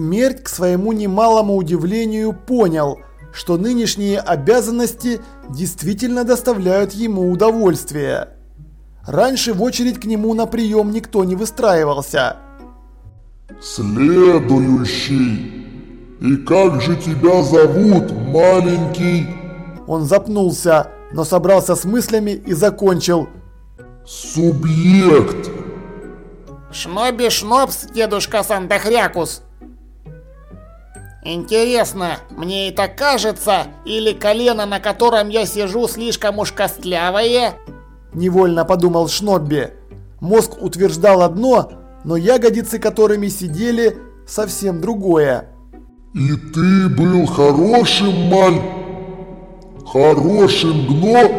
Смерть, к своему немалому удивлению, понял, что нынешние обязанности действительно доставляют ему удовольствие. Раньше в очередь к нему на прием никто не выстраивался. «Следующий! И как же тебя зовут, маленький?» Он запнулся, но собрался с мыслями и закончил. «Субъект!» «Шноби Шнобс, дедушка Санта-Хрякус!» Интересно, мне это кажется, или колено, на котором я сижу, слишком уж костлявое? Невольно подумал Шнобби. Мозг утверждал одно, но ягодицы, которыми сидели, совсем другое. И ты был хорошим маль... Хорошим гно...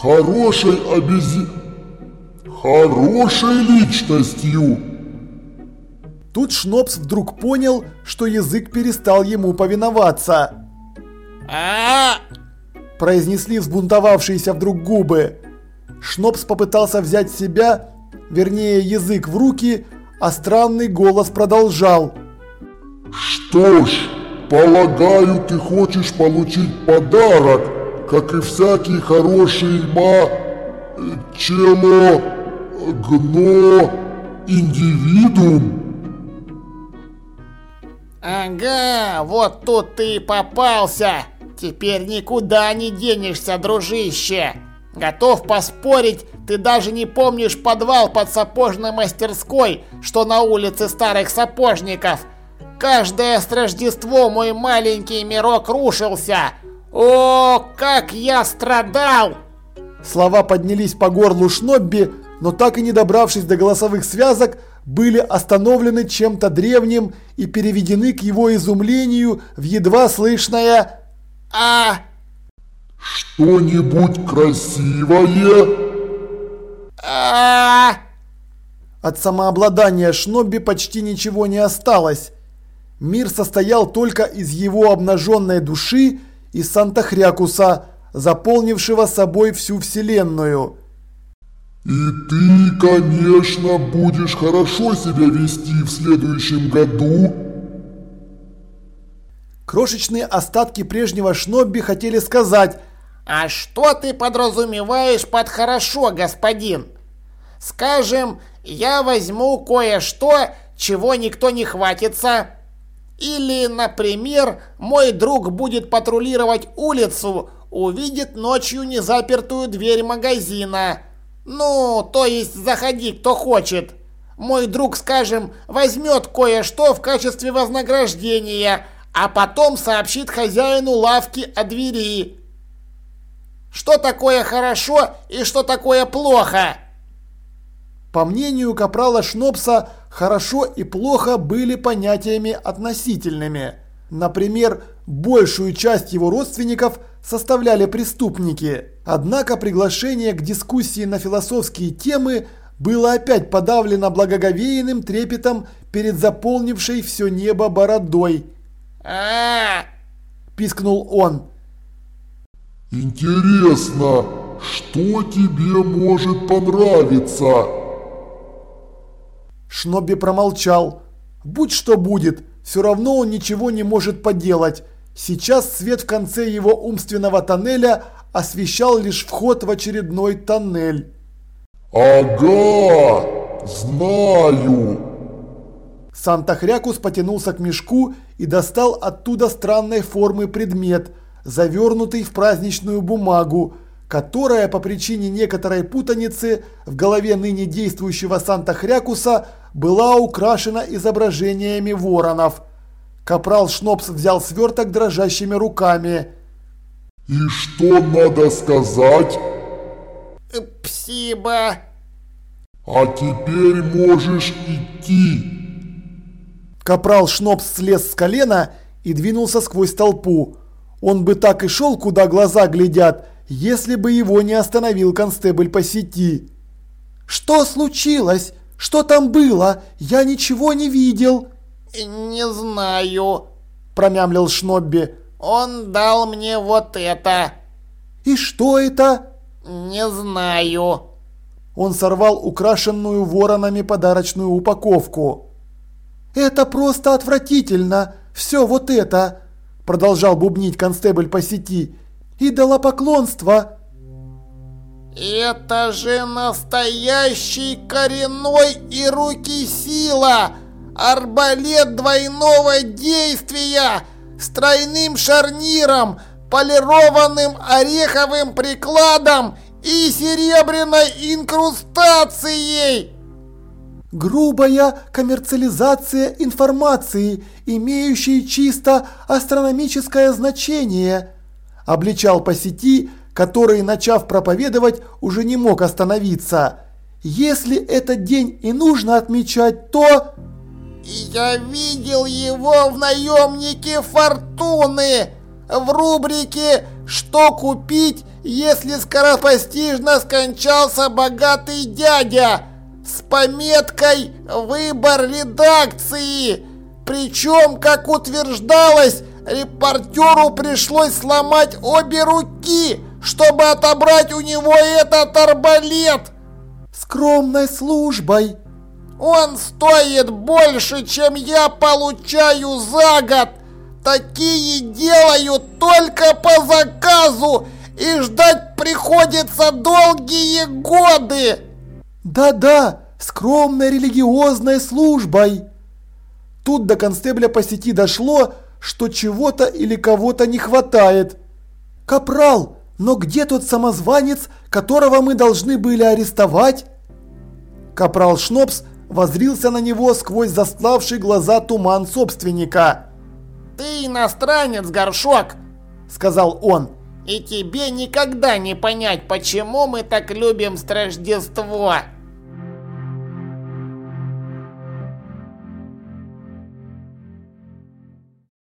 Хорошей обези... Хорошей личностью. Тут Шнопс вдруг понял, что язык перестал ему повиноваться. а, Произнесли взбунтовавшиеся вдруг губы. Шнопс попытался взять себя, вернее язык в руки, а странный голос продолжал. Что ж, полагаю, ты хочешь получить подарок, как и всякий хороший ма... чело... гно... индивидуум. Ага, вот тут ты и попался. Теперь никуда не денешься, дружище. Готов поспорить, ты даже не помнишь подвал под сапожной мастерской, что на улице старых сапожников. Каждое с Рождество мой маленький мирок рушился. О, как я страдал! Слова поднялись по горлу Шнобби, но так и не добравшись до голосовых связок, были остановлены чем-то древним и переведены к его изумлению в едва слышное А, Что-нибудь красивое? а, От самообладания Шнобби почти ничего не осталось. Мир состоял только из его обнаженной души и Санта-Хрякуса, заполнившего собой всю вселенную. И ты, конечно, будешь хорошо себя вести в следующем году. Крошечные остатки прежнего Шнобби хотели сказать а что ты подразумеваешь под хорошо, господин? Скажем, я возьму кое-что, чего никто не хватится. Или, например, мой друг будет патрулировать улицу, увидит ночью незапертую дверь магазина. Ну, то есть заходи, кто хочет. Мой друг, скажем, возьмет кое-что в качестве вознаграждения, а потом сообщит хозяину лавки о двери. Что такое хорошо и что такое плохо? По мнению капрала Шнопса, хорошо и плохо были понятиями относительными. Например, большую часть его родственников составляли преступники. Однако приглашение к дискуссии на философские темы было опять подавлено благоговейным трепетом перед заполнившей все небо бородой. А, Пискнул он. Интересно, что тебе может понравиться? Шнобби промолчал. Будь что будет, все равно он ничего не может поделать. Сейчас свет в конце его умственного тоннеля освещал лишь вход в очередной тоннель. Ага, знаю. Санта-Хрякус потянулся к мешку и достал оттуда странной формы предмет, завернутый в праздничную бумагу, которая по причине некоторой путаницы в голове ныне действующего Санта-Хрякуса была украшена изображениями воронов. Капрал Шнопс взял сверток дрожащими руками. И что надо сказать? псиба. А теперь можешь идти. Капрал Шнопс слез с колена и двинулся сквозь толпу. Он бы так и шел, куда глаза глядят, если бы его не остановил констебль по сети. «Что случилось? Что там было? Я ничего не видел!» Не знаю. промямлил Шнобби. Он дал мне вот это. «И что это?» Не знаю. Он сорвал украшенную воронами подарочную упаковку. Это просто отвратительно, все вот это, продолжал бубнить констебль по сети. Идолопоклонство. Это же настоящий коренной и руки сила! Арбалет двойного действия с тройным шарниром, полированным ореховым прикладом и серебряной инкрустацией! Грубая коммерциализация информации, имеющей чисто астрономическое значение, обличал по сети, который, начав проповедовать, уже не мог остановиться. Если этот день и нужно отмечать, то... Я видел его в наемнике Фортуны в рубрике «Что купить, если скоропостижно скончался богатый дядя?» с пометкой «Выбор редакции». Причем, как утверждалось, репортеру пришлось сломать обе руки, чтобы отобрать у него этот арбалет. Скромной службой. Он стоит больше, чем я получаю за год. Такие делают только по заказу, и ждать приходится долгие годы. Да-да, скромной религиозной службой. Тут до констебля по сети дошло, что чего-то или кого-то не хватает. Капрал, но где тот самозванец, которого мы должны были арестовать? Капрал Шнопс возрился на него сквозь застлавший глаза туман собственника. «Ты иностранец, Горшок!» – сказал он. «И тебе никогда не понять, почему мы так любим Рождество!»